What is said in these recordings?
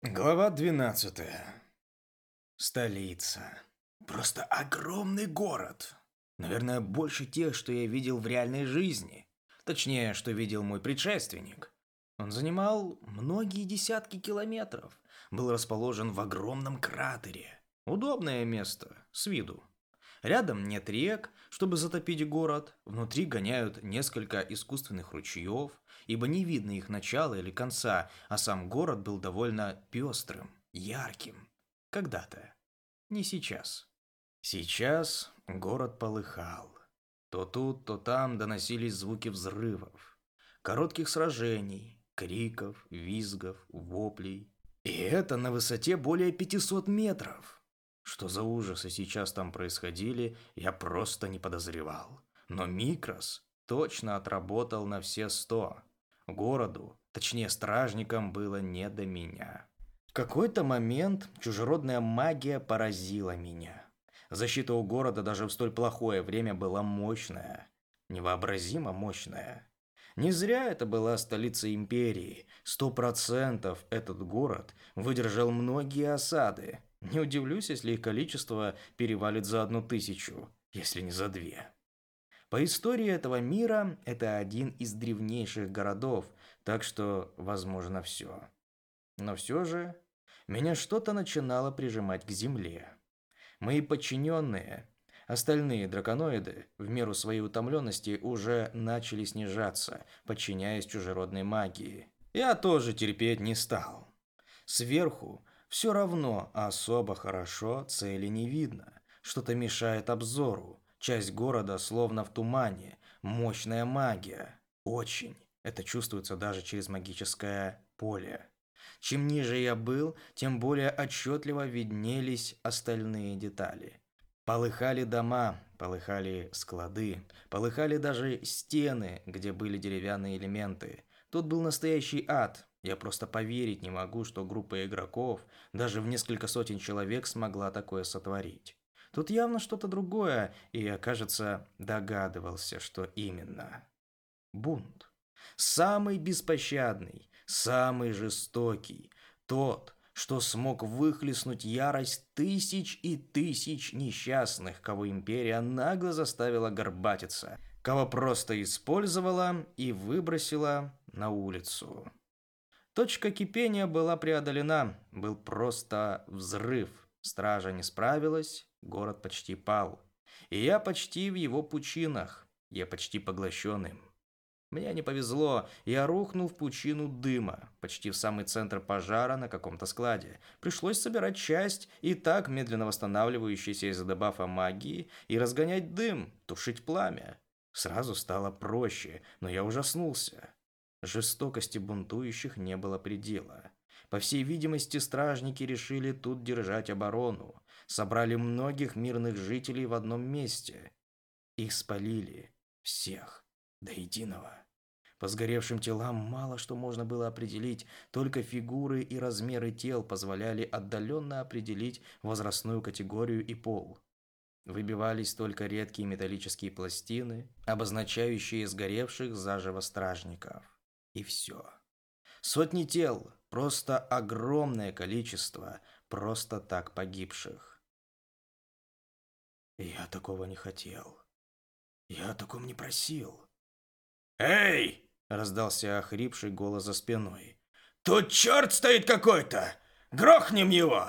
Глава 12. Столица. Просто огромный город. Наверное, больше тех, что я видел в реальной жизни. Точнее, что видел мой предшественник. Он занимал многие десятки километров. Был расположен в огромном кратере. Удобное место, с виду. Рядом нет рек, чтобы затопить город. Внутри гоняют несколько искусственных ручьев, ибо не видно их начала или конца, а сам город был довольно пестрым, ярким. Когда-то. Не сейчас. Сейчас город полыхал. То тут, то там доносились звуки взрывов, коротких сражений, криков, визгов, воплей. И это на высоте более 500 метров. Что за ужасы сейчас там происходили, я просто не подозревал. Но Микрос точно отработал на все сто. Городу, точнее стражникам, было не до меня. В какой-то момент чужеродная магия поразила меня. Защита у города даже в столь плохое время была мощная. Невообразимо мощная. Не зря это была столица империи. Сто процентов этот город выдержал многие осады. Не удивлюсь, если их количество перевалит за одну тысячу, если не за две. По истории этого мира, это один из древнейших городов, так что возможно все. Но все же, меня что-то начинало прижимать к земле. Мои подчиненные, остальные драконоиды, в меру своей утомленности уже начали снижаться, подчиняясь чужеродной магии. Я тоже терпеть не стал. Сверху все равно особо хорошо цели не видно. Что-то мешает обзору. Часть города словно в тумане. Мощная магия. Очень. Это чувствуется даже через магическое поле. Чем ниже я был, тем более отчетливо виднелись остальные детали. Полыхали дома, полыхали склады, полыхали даже стены, где были деревянные элементы. Тут был настоящий ад, я просто поверить не могу, что группа игроков, даже в несколько сотен человек, смогла такое сотворить. Тут явно что-то другое, и кажется, догадывался, что именно. Бунт. Самый беспощадный, самый жестокий. Тот, что смог выхлестнуть ярость тысяч и тысяч несчастных, кого империя нагло заставила горбатиться, кого просто использовала и выбросила на улицу. Точка кипения была преодолена, был просто взрыв. Стража не справилась, город почти пал. И я почти в его пучинах, я почти поглощен им. Мне не повезло, я рухнул в пучину дыма, почти в самый центр пожара на каком-то складе. Пришлось собирать часть, и так медленно восстанавливающейся из-за дебафа магии, и разгонять дым, тушить пламя. Сразу стало проще, но я ужаснулся. Жестокости бунтующих не было предела. По всей видимости, стражники решили тут держать оборону. Собрали многих мирных жителей в одном месте. Их спалили. Всех. До единого. По сгоревшим телам мало что можно было определить, только фигуры и размеры тел позволяли отдаленно определить возрастную категорию и пол. Выбивались только редкие металлические пластины, обозначающие сгоревших заживо стражников. И все. Сотни тел, просто огромное количество просто так погибших. Я такого не хотел. Я о таком не просил. «Эй!» – раздался охрипший голос за спиной. «Тут черт стоит какой-то! Грохнем его!»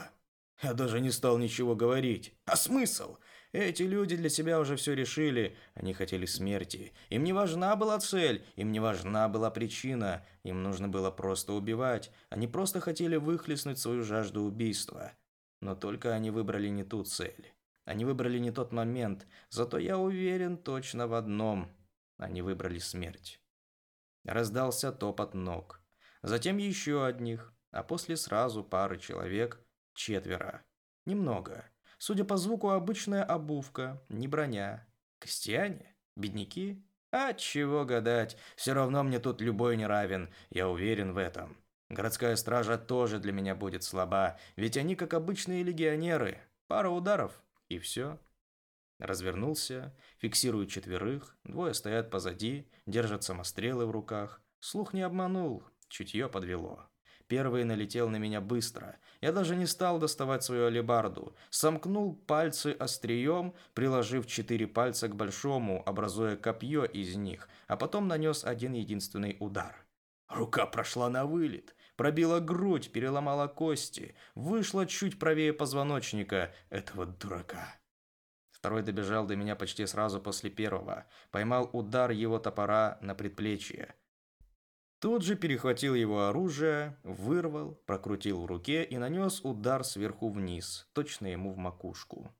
Я даже не стал ничего говорить. А смысл? Эти люди для себя уже все решили. Они хотели смерти. Им не важна была цель, им не важна была причина. Им нужно было просто убивать. Они просто хотели выхлестнуть свою жажду убийства. Но только они выбрали не ту цель. Они выбрали не тот момент. Зато я уверен точно в одном. Они выбрали смерть. Раздался топот ног. Затем еще одних. А после сразу пары человек. Четверо. Немного. Судя по звуку, обычная обувка, не броня. Крестьяне? Бедняки? А чего гадать, все равно мне тут любой не равен, я уверен в этом. Городская стража тоже для меня будет слаба, ведь они как обычные легионеры. Пара ударов, и все. Развернулся, фиксирую четверых, двое стоят позади, держат самострелы в руках. Слух не обманул, чутье подвело. Первый налетел на меня быстро. Я даже не стал доставать свою алебарду. Сомкнул пальцы острием, приложив четыре пальца к большому, образуя копье из них, а потом нанес один единственный удар. Рука прошла на вылет, пробила грудь, переломала кости, вышла чуть правее позвоночника этого дурака. Второй добежал до меня почти сразу после первого, поймал удар его топора на предплечье. Тут же перехватил его оружие, вырвал, прокрутил в руке и нанес удар сверху вниз, точно ему в макушку.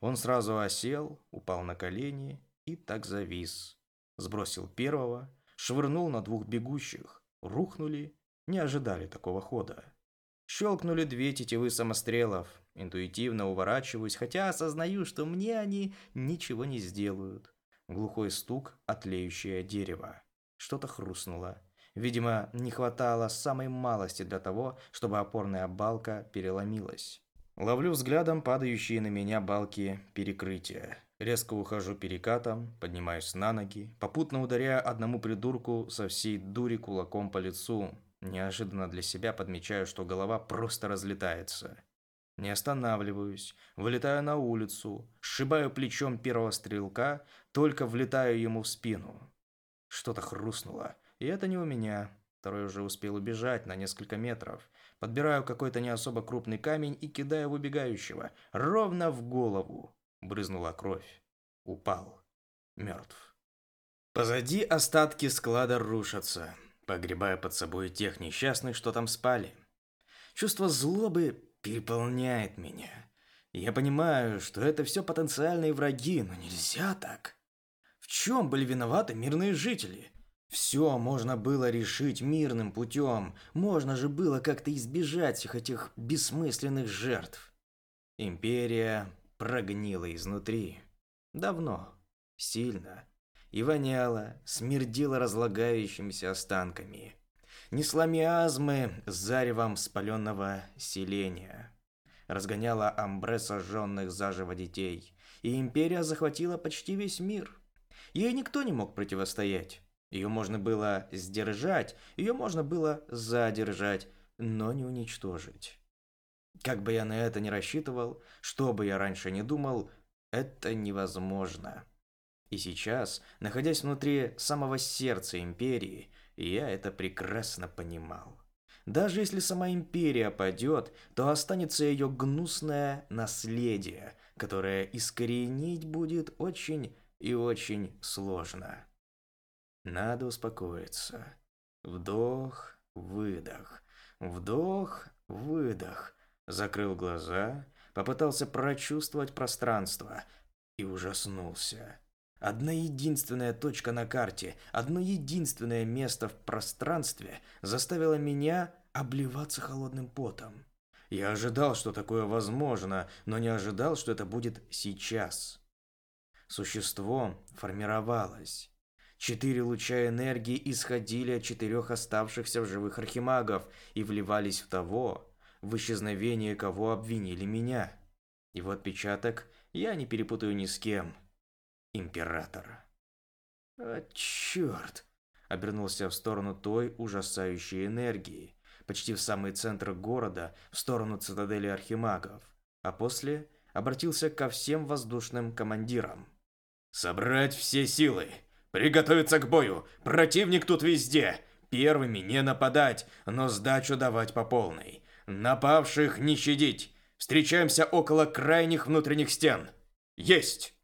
Он сразу осел, упал на колени и так завис. Сбросил первого, швырнул на двух бегущих, рухнули, не ожидали такого хода. Щелкнули две тетивы самострелов, интуитивно уворачиваюсь, хотя осознаю, что мне они ничего не сделают. Глухой стук от тлеющее дерево. Что-то хрустнуло. Видимо, не хватало самой малости для того, чтобы опорная балка переломилась. Ловлю взглядом падающие на меня балки перекрытия. Резко ухожу перекатом, поднимаюсь на ноги, попутно ударяя одному придурку со всей дури кулаком по лицу. Неожиданно для себя подмечаю, что голова просто разлетается. Не останавливаюсь, вылетаю на улицу, сшибаю плечом первого стрелка, только влетаю ему в спину. Что-то хрустнуло, и это не у меня. Второй уже успел убежать на несколько метров. Подбираю какой-то не особо крупный камень и кидаю в убегающего. Ровно в голову. Брызнула кровь. Упал. Мертв. Позади остатки склада рушатся, погребая под собой тех несчастных, что там спали. Чувство злобы переполняет меня. Я понимаю, что это все потенциальные враги, но нельзя так. В чем были виноваты мирные жители? Все можно было решить мирным путем. Можно же было как-то избежать всех этих бессмысленных жертв. Империя прогнила изнутри. Давно. Сильно. И воняла, смердила разлагающимися останками. Несла миазмы с заревом спаленного селения. Разгоняла амбре сожженных заживо детей. И империя захватила почти весь мир. Ей никто не мог противостоять. Ее можно было сдержать, ее можно было задержать, но не уничтожить. Как бы я на это ни рассчитывал, что бы я раньше не думал, это невозможно. И сейчас, находясь внутри самого сердца империи, я это прекрасно понимал. Даже если сама империя падет, то останется ее гнусное наследие, которое искоренить будет очень и очень сложно. Надо успокоиться. Вдох, выдох. Вдох, выдох. Закрыл глаза, попытался прочувствовать пространство и ужаснулся. Одна единственная точка на карте, одно единственное место в пространстве заставило меня обливаться холодным потом. Я ожидал, что такое возможно, но не ожидал, что это будет сейчас. Существо формировалось. Четыре луча энергии исходили от четырех оставшихся в живых архимагов и вливались в того, в исчезновение кого обвинили меня. Его отпечаток я не перепутаю ни с кем. Император. А, черт! Обернулся в сторону той ужасающей энергии, почти в самый центр города, в сторону цитадели архимагов, а после обратился ко всем воздушным командирам. «Собрать все силы! Приготовиться к бою. Противник тут везде. Первыми не нападать, но сдачу давать по полной. Напавших не щадить. Встречаемся около крайних внутренних стен. Есть!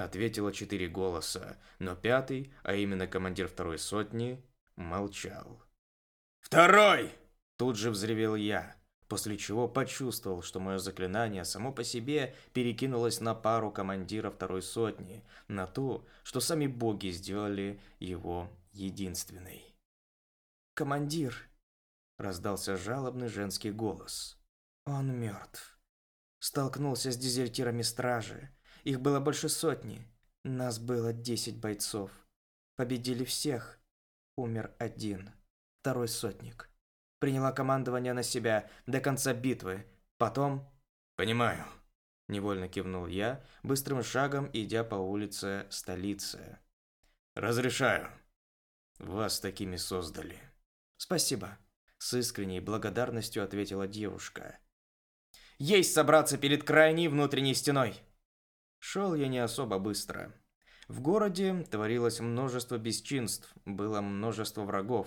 Ответило четыре голоса, но пятый, а именно командир второй сотни, молчал. «Второй!» Тут же взревел я после чего почувствовал, что мое заклинание само по себе перекинулось на пару командира второй сотни, на то, что сами боги сделали его единственной. «Командир!» – раздался жалобный женский голос. «Он мертв. Столкнулся с дезертирами стражи. Их было больше сотни. Нас было десять бойцов. Победили всех. Умер один. Второй сотник приняла командование на себя до конца битвы. Потом... «Понимаю», – невольно кивнул я, быстрым шагом идя по улице столицы. «Разрешаю. Вас такими создали». «Спасибо». С искренней благодарностью ответила девушка. «Есть собраться перед крайней внутренней стеной!» Шел я не особо быстро. В городе творилось множество бесчинств, было множество врагов.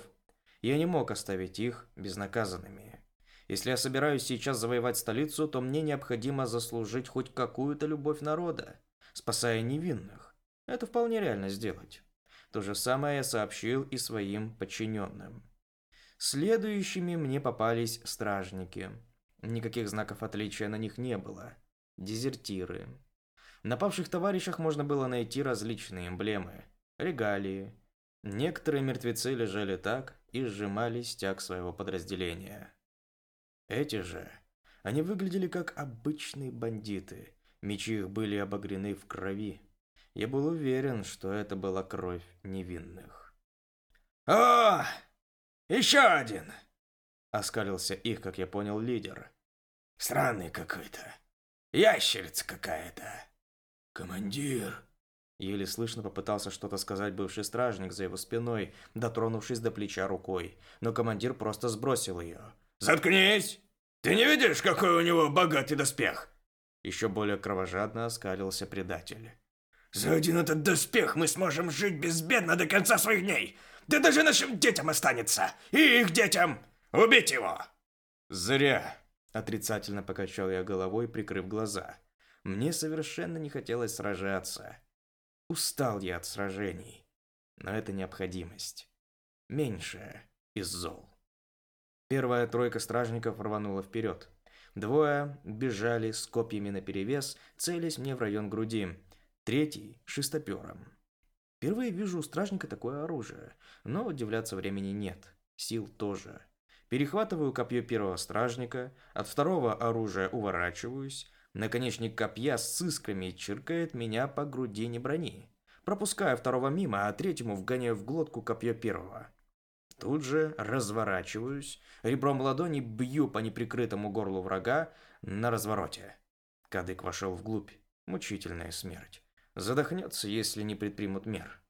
Я не мог оставить их безнаказанными. Если я собираюсь сейчас завоевать столицу, то мне необходимо заслужить хоть какую-то любовь народа, спасая невинных. Это вполне реально сделать. То же самое я сообщил и своим подчиненным. Следующими мне попались стражники. Никаких знаков отличия на них не было. Дезертиры. На павших товарищах можно было найти различные эмблемы, регалии. Некоторые мертвецы лежали так и сжимали стяг своего подразделения. Эти же, они выглядели как обычные бандиты. Мечи их были обогрены в крови. Я был уверен, что это была кровь невинных. «О, еще один!» Оскалился их, как я понял, лидер. «Странный какой-то. Ящерица какая-то». «Командир!» Еле слышно попытался что-то сказать бывший стражник за его спиной, дотронувшись до плеча рукой, но командир просто сбросил ее. «Заткнись! Ты не видишь, какой у него богатый доспех?» Еще более кровожадно оскалился предатель. «За один этот доспех мы сможем жить безбедно до конца своих дней! Да даже нашим детям останется! И их детям! Убить его!» «Зря!» – отрицательно покачал я головой, прикрыв глаза. Мне совершенно не хотелось сражаться. Устал я от сражений. Но это необходимость. Меньшая из зол. Первая тройка стражников рванула вперед. Двое бежали с копьями наперевес, целясь мне в район груди. Третий – шестопером. Впервые вижу у стражника такое оружие, но удивляться времени нет. Сил тоже. Перехватываю копье первого стражника, от второго оружия уворачиваюсь. Наконечник копья с искрами чиркает меня по грудине брони. Пропускаю второго мимо, а третьему вгоняю в глотку копье первого. Тут же разворачиваюсь, ребром ладони бью по неприкрытому горлу врага на развороте. Кадык вошел вглубь. Мучительная смерть. Задохнется, если не предпримут мер.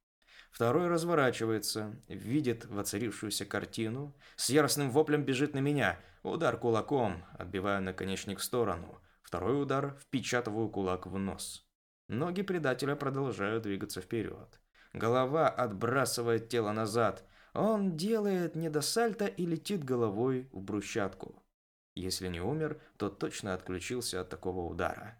Второй разворачивается, видит воцарившуюся картину, с яростным воплем бежит на меня. Удар кулаком, отбиваю наконечник в сторону. Второй удар, впечатываю кулак в нос. Ноги предателя продолжают двигаться вперед. Голова отбрасывает тело назад. Он делает недосальто и летит головой в брусчатку. Если не умер, то точно отключился от такого удара.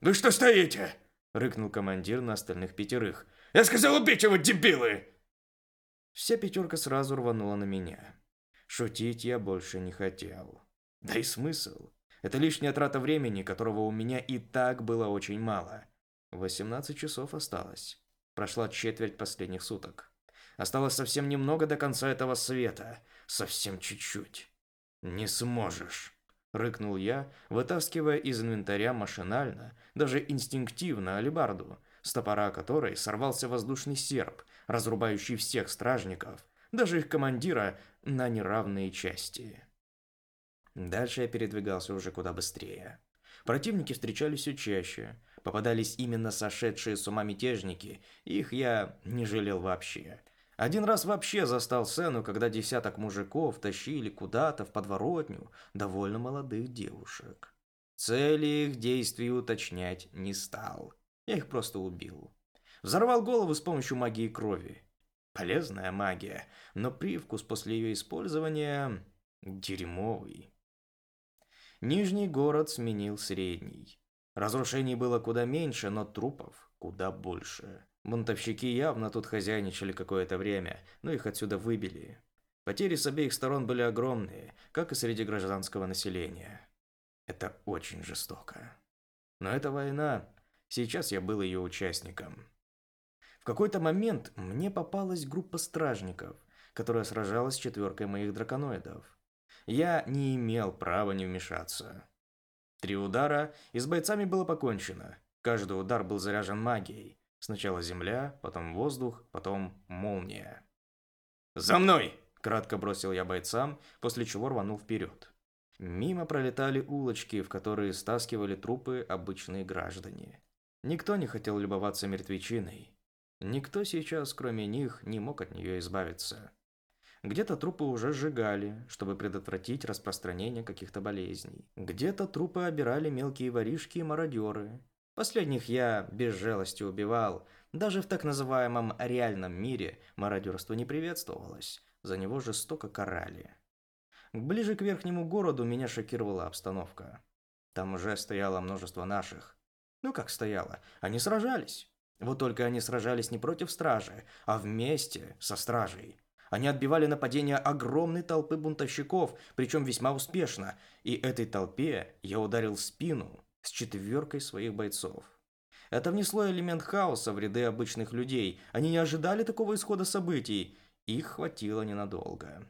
«Вы что стоите?» — рыкнул командир на остальных пятерых. «Я сказал убить его, дебилы!» Вся пятерка сразу рванула на меня. Шутить я больше не хотел. Да и смысл. Это лишняя трата времени, которого у меня и так было очень мало. 18 часов осталось. Прошла четверть последних суток. Осталось совсем немного до конца этого света. Совсем чуть-чуть. Не сможешь. Рыкнул я, вытаскивая из инвентаря машинально, даже инстинктивно алебарду, с топора которой сорвался воздушный серп, разрубающий всех стражников, даже их командира, на неравные части. Дальше я передвигался уже куда быстрее. Противники встречались все чаще, попадались именно сошедшие с ума мятежники, их я не жалел вообще. Один раз вообще застал сцену, когда десяток мужиков тащили куда-то в подворотню довольно молодых девушек. Цели их действий уточнять не стал. Я их просто убил. Взорвал голову с помощью магии крови. Полезная магия, но привкус после ее использования дерьмовый. Нижний город сменил средний. Разрушений было куда меньше, но трупов куда больше. Бунтовщики явно тут хозяйничали какое-то время, но их отсюда выбили. Потери с обеих сторон были огромные, как и среди гражданского населения. Это очень жестоко. Но это война. Сейчас я был ее участником. В какой-то момент мне попалась группа стражников, которая сражалась с четверкой моих драконоидов. Я не имел права не вмешаться. Три удара, и с бойцами было покончено. Каждый удар был заряжен магией. Сначала земля, потом воздух, потом молния. «За мной!» – кратко бросил я бойцам, после чего рванул вперед. Мимо пролетали улочки, в которые стаскивали трупы обычные граждане. Никто не хотел любоваться мертвечиной. Никто сейчас, кроме них, не мог от нее избавиться. Где-то трупы уже сжигали, чтобы предотвратить распространение каких-то болезней. Где-то трупы обирали мелкие воришки и мародеры. Последних я без жалости убивал. Даже в так называемом реальном мире мародерство не приветствовалось. За него жестоко карали. Ближе к верхнему городу меня шокировала обстановка. Там уже стояло множество наших. Ну как стояло? Они сражались. Вот только они сражались не против стражи, а вместе со стражей. Они отбивали нападение огромной толпы бунтовщиков, причем весьма успешно, и этой толпе я ударил в спину с четверкой своих бойцов. Это внесло элемент хаоса в ряды обычных людей. Они не ожидали такого исхода событий. Их хватило ненадолго.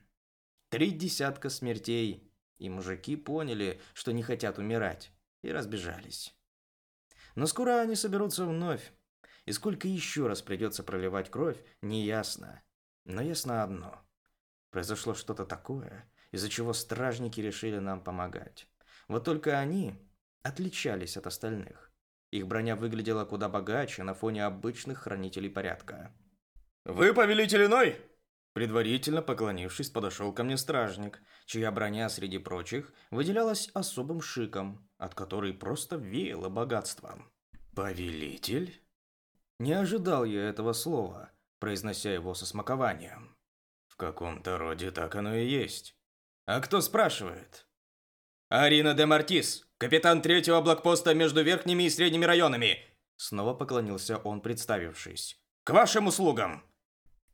Три десятка смертей, и мужики поняли, что не хотят умирать, и разбежались. Но скоро они соберутся вновь, и сколько еще раз придется проливать кровь, неясно. Но ясно одно. Произошло что-то такое, из-за чего стражники решили нам помогать. Вот только они отличались от остальных. Их броня выглядела куда богаче на фоне обычных хранителей порядка. «Вы повелитель иной?» Предварительно поклонившись, подошел ко мне стражник, чья броня среди прочих выделялась особым шиком, от которой просто веяло богатством. «Повелитель?» Не ожидал я этого слова, произнося его со смакованием. В каком-то роде так оно и есть. А кто спрашивает? «Арина де Мартис, капитан третьего блокпоста между верхними и средними районами!» Снова поклонился он, представившись. «К вашим услугам!»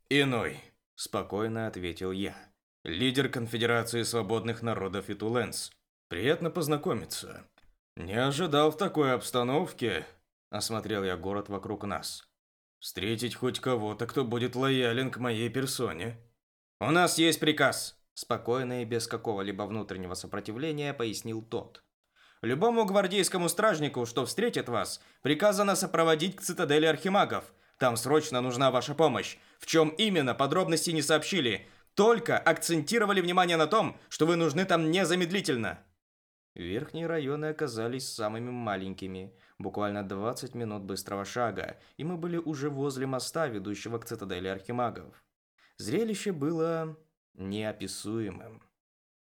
«Иной», Спокойно ответил я. Лидер Конфедерации свободных народов Итуленс. Приятно познакомиться. Не ожидал в такой обстановке. Осмотрел я город вокруг нас. Встретить хоть кого-то, кто будет лоялен к моей персоне. У нас есть приказ. Спокойно и без какого-либо внутреннего сопротивления пояснил тот. Любому гвардейскому стражнику, что встретит вас, приказано сопроводить к цитадели архимагов – там срочно нужна ваша помощь. В чем именно, подробности не сообщили. Только акцентировали внимание на том, что вы нужны там незамедлительно. Верхние районы оказались самыми маленькими. Буквально 20 минут быстрого шага, и мы были уже возле моста, ведущего к цитадели архимагов. Зрелище было неописуемым.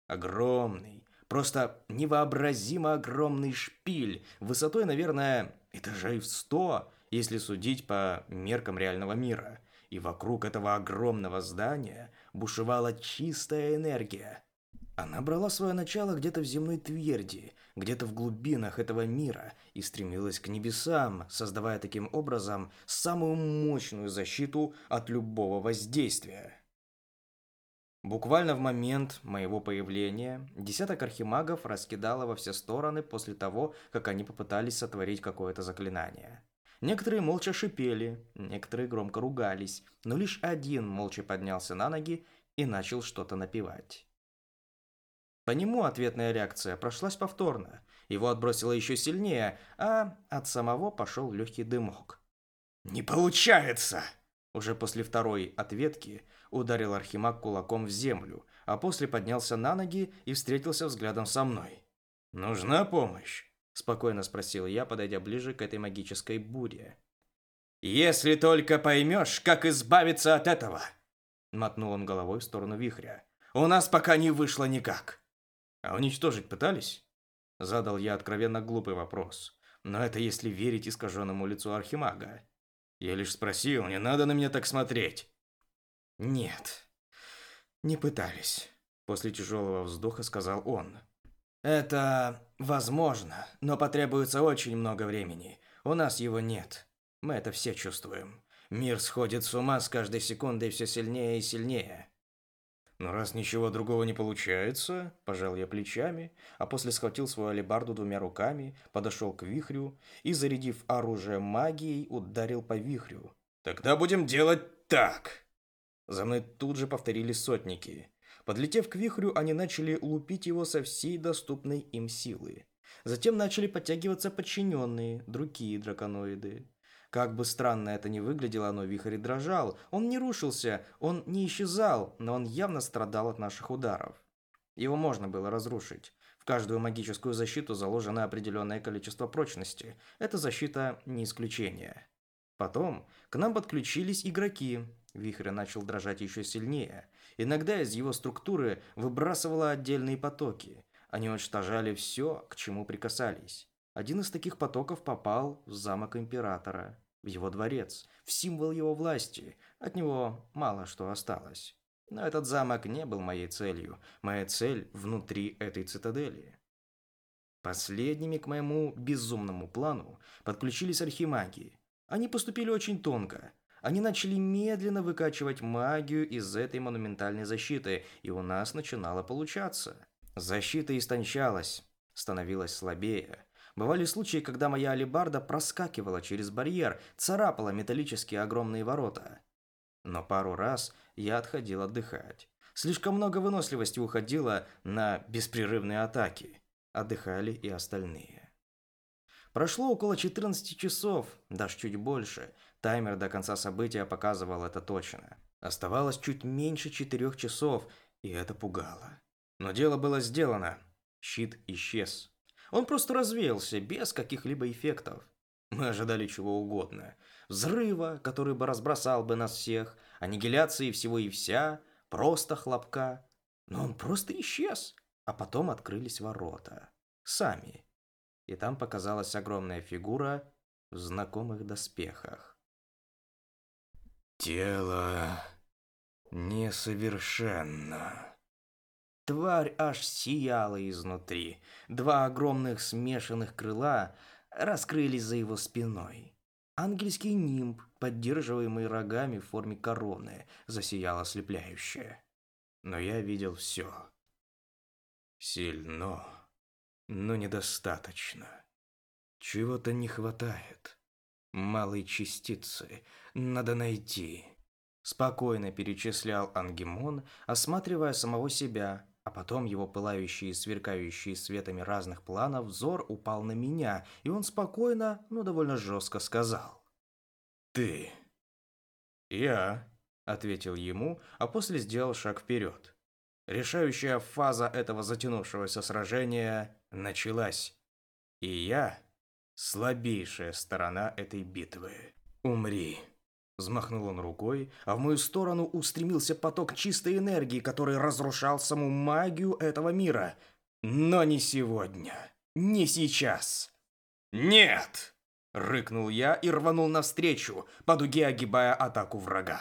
Огромный, просто невообразимо огромный шпиль, высотой, наверное, этажей в сто, если судить по меркам реального мира. И вокруг этого огромного здания бушевала чистая энергия. Она брала свое начало где-то в земной тверди, где-то в глубинах этого мира и стремилась к небесам, создавая таким образом самую мощную защиту от любого воздействия. Буквально в момент моего появления десяток архимагов раскидало во все стороны после того, как они попытались сотворить какое-то заклинание. Некоторые молча шипели, некоторые громко ругались, но лишь один молча поднялся на ноги и начал что-то напевать. По нему ответная реакция прошлась повторно. Его отбросило еще сильнее, а от самого пошел легкий дымок. «Не получается!» Уже после второй ответки ударил Архимаг кулаком в землю, а после поднялся на ноги и встретился взглядом со мной. «Нужна помощь?» Спокойно спросил я, подойдя ближе к этой магической буре. «Если только поймешь, как избавиться от этого!» Мотнул он головой в сторону вихря. «У нас пока не вышло никак!» «А уничтожить пытались?» Задал я откровенно глупый вопрос. Но это если верить искаженному лицу Архимага. Я лишь спросил, не надо на меня так смотреть. «Нет, не пытались», – после тяжелого вздоха сказал он. Это возможно, но потребуется очень много времени. У нас его нет. Мы это все чувствуем. Мир сходит с ума с каждой секундой все сильнее и сильнее. Но раз ничего другого не получается, пожал я плечами, а после схватил свою алебарду двумя руками, подошел к вихрю и, зарядив оружие магией, ударил по вихрю. Тогда будем делать так. За мной тут же повторили сотники. Подлетев к вихрю, они начали лупить его со всей доступной им силы. Затем начали подтягиваться подчиненные, другие драконоиды. Как бы странно это ни выглядело, но вихрь дрожал. Он не рушился, он не исчезал, но он явно страдал от наших ударов. Его можно было разрушить. В каждую магическую защиту заложено определенное количество прочности. Эта защита не исключение. Потом к нам подключились игроки. Вихрь начал дрожать еще сильнее Иногда из его структуры выбрасывало отдельные потоки. Они уничтожали все, к чему прикасались. Один из таких потоков попал в замок императора, в его дворец, в символ его власти. От него мало что осталось. Но этот замок не был моей целью. Моя цель внутри этой цитадели. Последними к моему безумному плану подключились архимаги. Они поступили очень тонко. Они начали медленно выкачивать магию из этой монументальной защиты, и у нас начинало получаться. Защита истончалась, становилась слабее. Бывали случаи, когда моя алебарда проскакивала через барьер, царапала металлические огромные ворота. Но пару раз я отходил отдыхать. Слишком много выносливости уходило на беспрерывные атаки. Отдыхали и остальные. Прошло около 14 часов, даже чуть больше. Таймер до конца события показывал это точно. Оставалось чуть меньше четырех часов, и это пугало. Но дело было сделано. Щит исчез. Он просто развеялся, без каких-либо эффектов. Мы ожидали чего угодно. Взрыва, который бы разбросал бы нас всех, аннигиляции всего и вся, просто хлопка. Но он просто исчез. А потом открылись ворота. Сами. И там показалась огромная фигура в знакомых доспехах. Тело несовершенно. Тварь аж сияла изнутри. Два огромных смешанных крыла раскрылись за его спиной. Ангельский нимб, поддерживаемый рогами в форме короны, засиял ослепляюще. Но я видел все. Сильно, но недостаточно. Чего-то не хватает. Малой частицы надо найти. Спокойно перечислял Ангемон, осматривая самого себя, а потом его пылающие и сверкающие светами разных планов взор упал на меня, и он спокойно, но довольно жестко сказал. «Ты». «Я», — ответил ему, а после сделал шаг вперед. Решающая фаза этого затянувшегося сражения началась. И я – слабейшая сторона этой битвы. «Умри!» Взмахнул он рукой, а в мою сторону устремился поток чистой энергии, который разрушал саму магию этого мира. Но не сегодня. Не сейчас. «Нет!» – рыкнул я и рванул навстречу, по дуге огибая атаку врага.